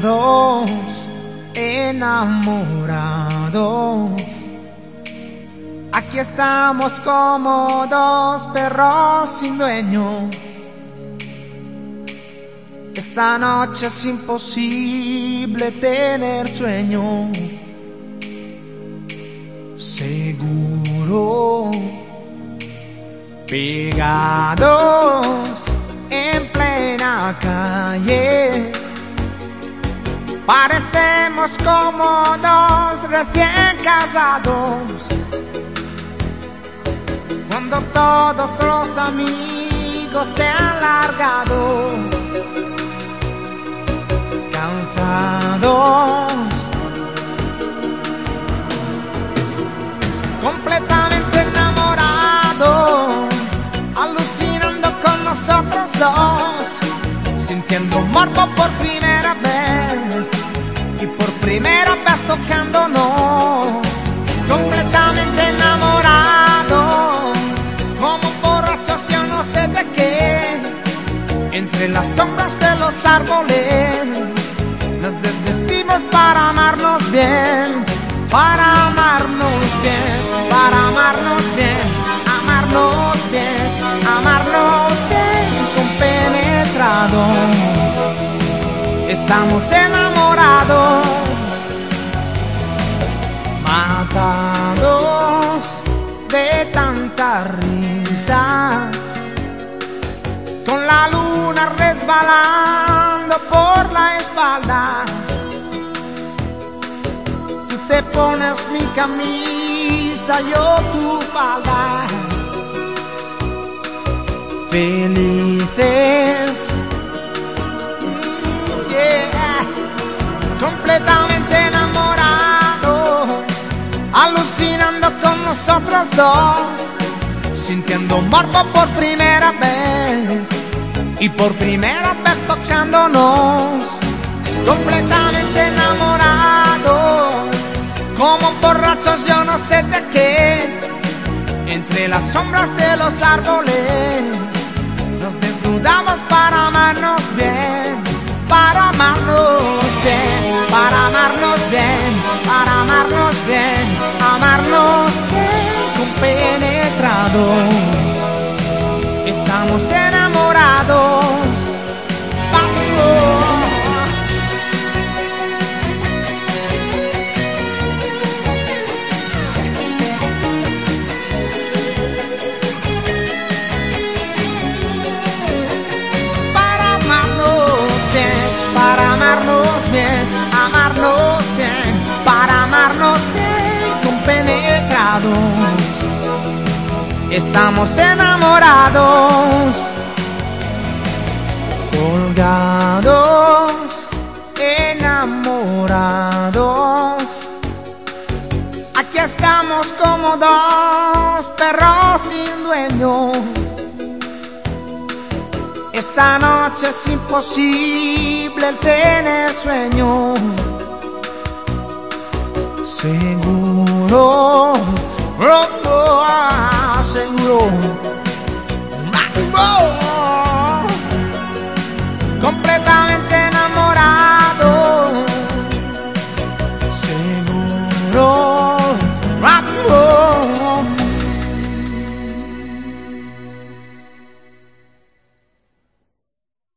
Colgados, enamorados. Aquí estamos como dos perros sin dueño. Esta noche es imposible tener sueño. Seguro. Pegados en plena calle. Parecemos como dos recién casados. Cuando todos los amigos se han largado. Cansados. Completamente enamorados. Alucinando con nosotros dos. Sintiendo morbo por primera vez primera vez tocándonos, completamente enamorados, como borrachos yo no sé de qué, entre las sombras de los árboles, nos desvestimos para amarnos bien, para amarnos bien, para amarnos bien, amarnos bien, amarnos bien, compenetrados. Estamos enamorados, resbalando por la espalda. Tú te pones mi camisa, yo tu falda. Felices completamente enamorados, alucinando con nosotros dos, sintiendo morbo por primera vez y por primera vez tocándonos, completamente enamorados, como borrachos yo no sé de qué, entre las sombras de los árboles, nos desnudamos para amarnos bien para amarnos bien, para amarnos bien, para amarnos bien, amarnos bien, compenetrados. Estamos. Estamos enamorados, colgados, enamorados. Aquí estamos como dos perros sin dueño. Esta noche es imposible tener sueño. Seguro, seguro. Completamente enamorado.